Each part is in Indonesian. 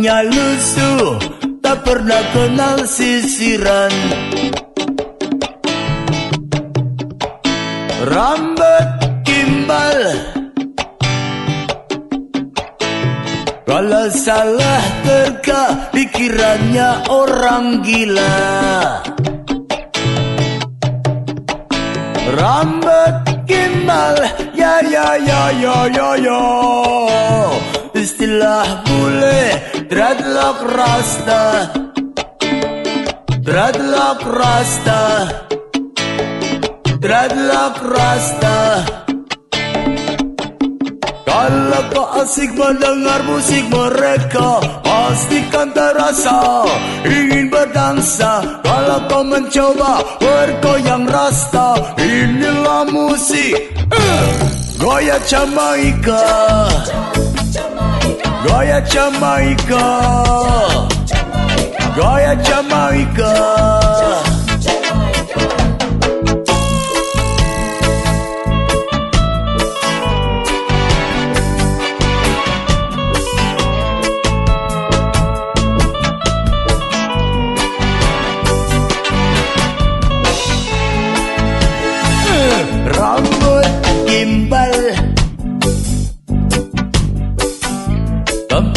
Gampangnya lusuh Tak pernah kenal sisiran. Rambut gimbal Kalau salah terka Pikirannya orang gila. Rambut gimbal Ya ya ya ya ya ya. Istilah bule Dreadlock rasta. Dreadlock rasta. Dreadlock rasta. Kalau kau asik mendengar musik mereka Pastikan terasa ingin berdansa. Kalau kau mencoba bergoyang rasta Inilah musik uh, Goya Jamaica Goya Jamaica. Goya Jamaica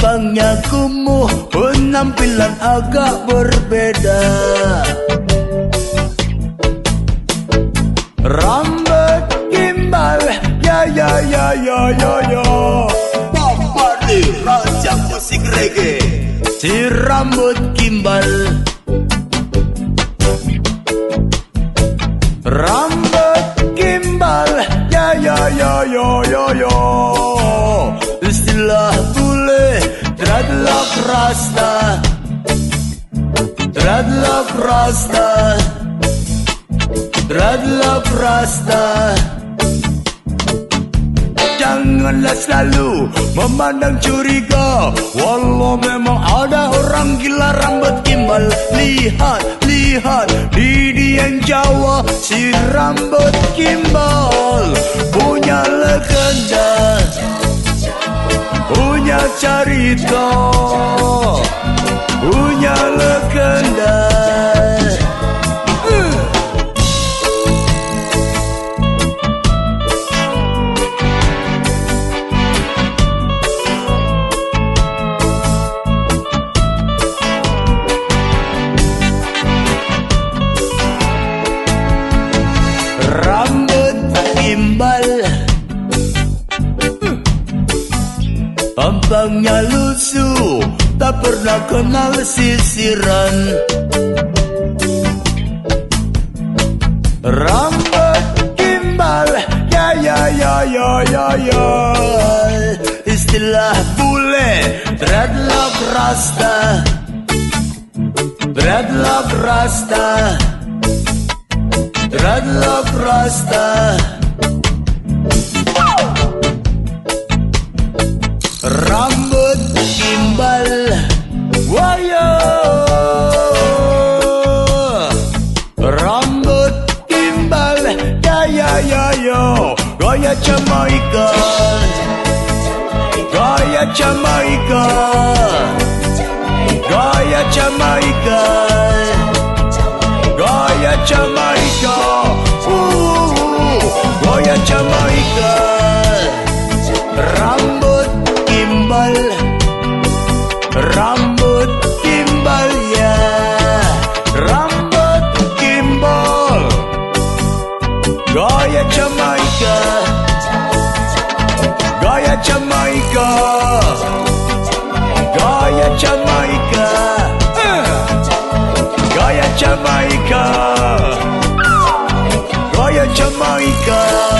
Gampangnya kumuh Penampilan agak berbeda. Rambut gimbal Ya ya ya ya ya ya. Marley Raja musik reggae. Si rambut gimbal. Rambut gimbal Ya ya ya ya ya ya rasta. Dreadlock rasta. Dreadlock rasta. Janganlah selalu memandang curiga. Walau memang ada orang gila rambut gimbal. Lihat, lihat di Dian Jawa Si rambut gimbal. Punya legenda Punya cerita Tampangnya lusuh Tak pernah kenal sisiran. Rambut gimbal Ya ya ya ya ya ya. Istilah bule Dreadlock rasta. Dreadlock rasta. Dreadlock rasta yo Gaya Jamaica. Gaya Jamaica Jamaica. Gaya Jamaica Gaya Jamaica